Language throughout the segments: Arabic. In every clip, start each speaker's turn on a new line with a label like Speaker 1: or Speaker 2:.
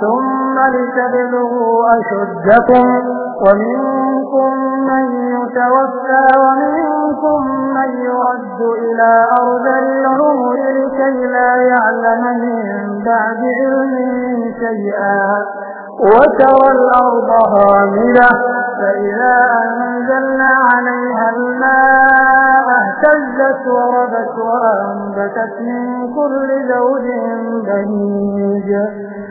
Speaker 1: ثم لتبلغوا أشدكم ومنكم من يتوفى ومنكم من يرد إلى أرض العمر لكي لا يعلم من بعد علم شيئا وترى الأرض هاملة فإذا أنزلنا عليها الماء اهتزت وربت وأنبتت من كل زوج بهيج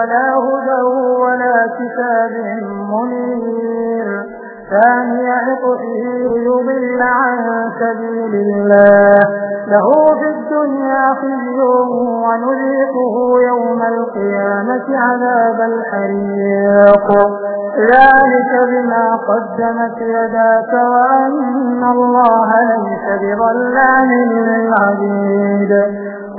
Speaker 1: ولا هدى ولا كتاب منير. ثاني عطفه يضل عن سبيل الله. له في الدنيا خزي ونذيقه يوم القيامة عذاب الحريق. ذلك بما قدمت يداك وأن الله ليس بظلام للعبيد.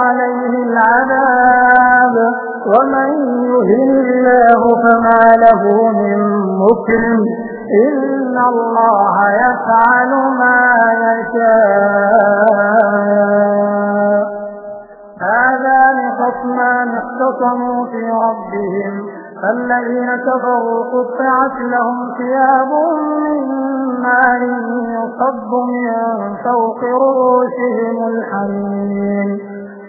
Speaker 1: عليه العذاب. ومن يهن الله فما له من مكرم. إن الله يفعل ما يشاء. هذان خصمان اختصموا في ربهم. فالذين كفروا قطعت لهم ثياب من نار يصب من فوق رؤوسهم الحميم.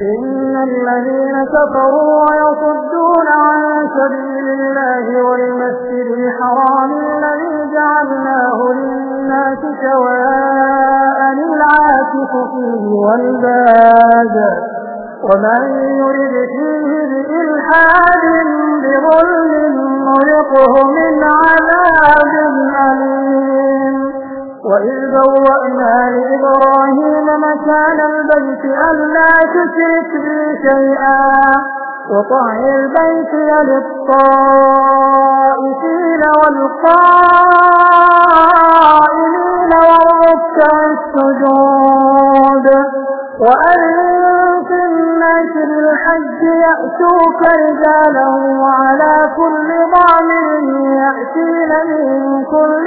Speaker 1: إن الذين كفروا ويصدون عن سبيل الله والمسجد الحرام الذي جعلناه للناس سواء العاكف فيه والباد ومن يرد فيه بإلحاد بظلم نرقه من عذاب أليم. وإذ بوأنا لإبراهيم مكان البيت ألا تشرك بي شيئا وطهر البيت للطائفين والقائمين والركع السجود وأذن في الناس بالحج يأتوك رجالا وعلى كل ضامر يأتين من كل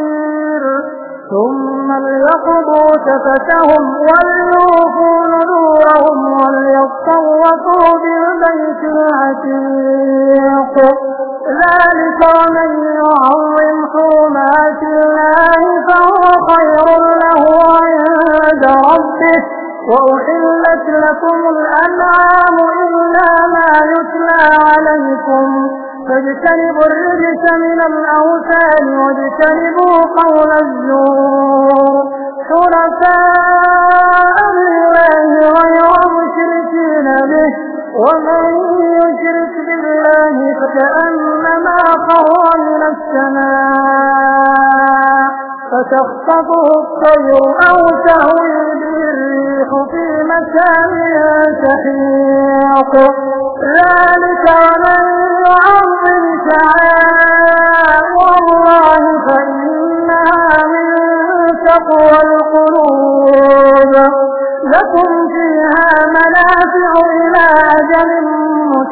Speaker 1: ثم ليقضوا تفتهم وليوفوا نذورهم وليطوفوا بالبيت العتيق. ذلك ومن يعظم حرمات الله فهو خير له عند ربه. وأحلت لكم الأنعام إلا ما يتلى عليكم. فاجتنبوا الرجس من الأوثان واجتنبوا قول الزور. حرفاء لله غير مشركين به ومن يشرك بالله فكأنما خر من السماء فتخطفه الطير أو تهوي به الريح في مكان سحيق. ذلك ومن يعظم شعائر الله فإنها من تقوى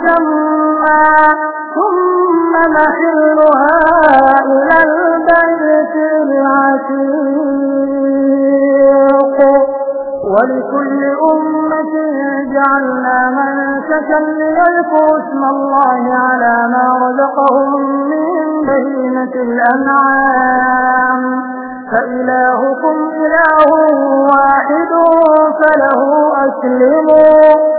Speaker 1: مسمى ثم محلها إلى البيت العتيق. ولكل أمة جعلنا منسكا ليذكروا اسم الله على ما رزقهم من بهيمة الأنعام. فإلهكم إله واحد فله أسلموا.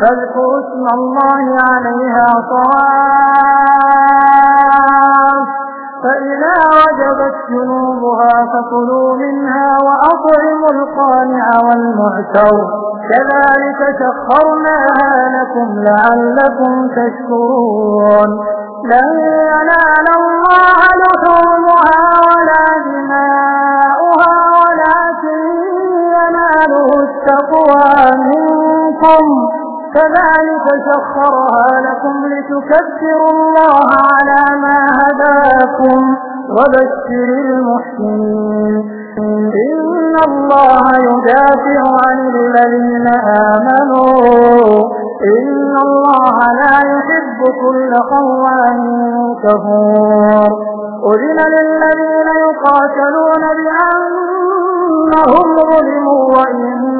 Speaker 1: فاذكروا اسم الله عليها صواف فإذا وجبت جنوبها فكلوا منها وأطعموا القانع والمعتر. كذلك سخرناها لكم لعلكم تشكرون. لن ينال الله لحومها ولا دماؤها ولكن يناله التقوى منكم. كذلك سخرها لكم لتكبروا الله على ما هداكم وبشر المحسنين. إن الله يدافع عن الذين آمنوا. إن الله لا يحب كل خوان كفور. أذن للذين يقاتلون بأنهم ظلموا وإن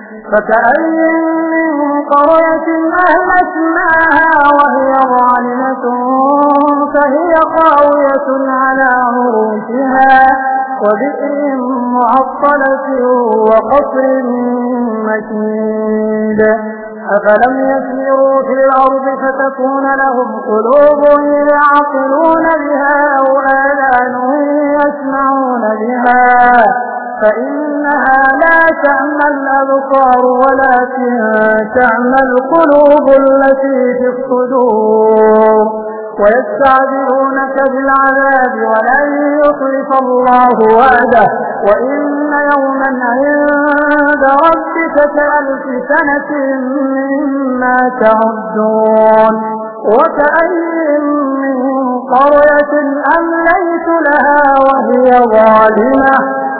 Speaker 1: فكأي من قرية أهلكناها وهي ظالمة فهي خاوية على عروشها وبئر معطلة وقصر مكيد. أفلم يسيروا في الأرض فتكون لهم قلوب يعقلون بها أو آذان يسمعون بها. فإنها لا تعمى الأبصار ولكن تعمى القلوب التي في الصدور. ويستعجلونك بالعذاب ولن يخلف الله وعده. وإن يوما عند ربك كألف سنة مما تعدون. وكأي من قرية أمليت لها وهي ظالمة.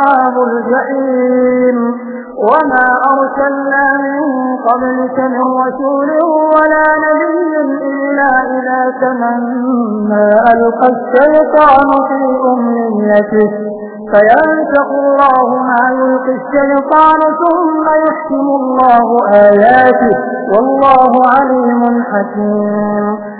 Speaker 1: أصحاب الجحيم. وما أرسلنا من قبلك من رسول ولا نبي إلا إذا تمنى ألقى الشيطان في أمنيته. فينسق الله ما يلقي الشيطان ثم يحكم الله آياته. والله عليم حكيم.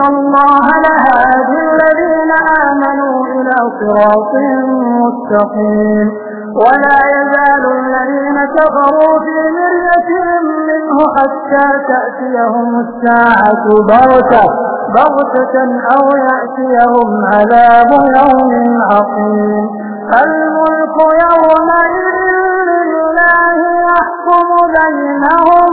Speaker 1: الله لهادي الذين آمنوا إلى صراط مستقيم ولا يزال الذين كفروا في مرية منه حتى تأتيهم الساعة بغتة بغتة أو يأتيهم عذاب يوم عقيم. الملك يومئذ لله يحكم بينهم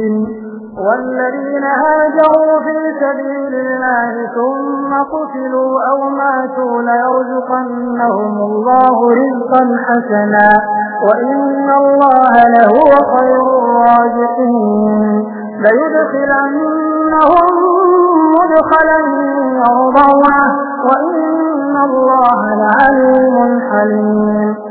Speaker 1: والذين هاجروا في سبيل الله ثم قتلوا أو ماتوا ليرزقنهم الله رزقا حسنا وإن الله لهو خير الرازقين. ليدخلنهم مدخلا يرضونه وإن الله لعليم حليم.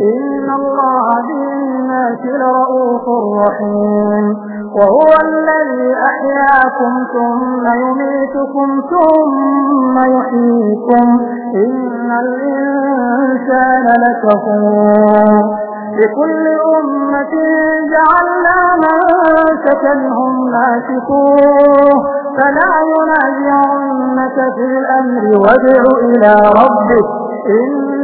Speaker 1: إن الله بالناس لرؤوف رحيم. وهو الذي أحياكم ثم يميتكم ثم يحييكم. إن الإنسان لكفور. لكل أمة جعلنا منسكا هم ناسكوه. فلا ينازعنك في الأمر وادع إلى ربك.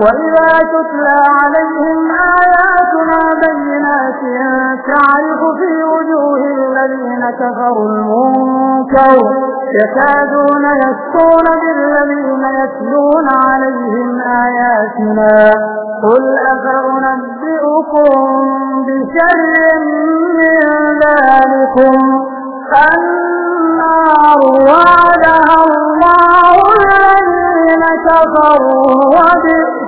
Speaker 1: وإذا تتلى عليهم آياتنا بينات تعرف في وجوه الذين كفروا المنكر يكادون يسكون بالذين يتلون عليهم آياتنا قل أفأنبئكم بشر من ذلكم النار وعدها الله الذين كفروا وبئس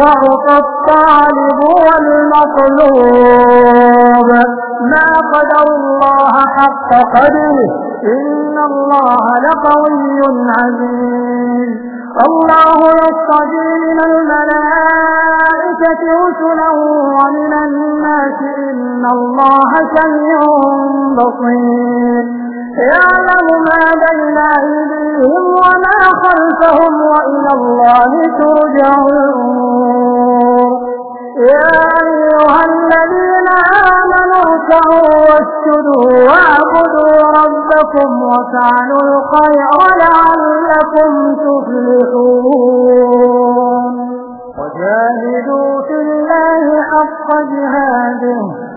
Speaker 1: ضعف الطالب والمطلوب. ما قدر الله حق قدره. إن الله لقوي عزيز. الله يصطفي من الملائكة رسلا ومن الناس. إن الله سميع بصير. يعلم ما بين أيديهم وما خلفهم وإلى الله ترجع الأمور يا أيها الذين آمنوا اركعوا واسجدوا واعبدوا ربكم وفعلوا الخير لعلكم تفلحون. وجاهدوا في الله حق جهاده.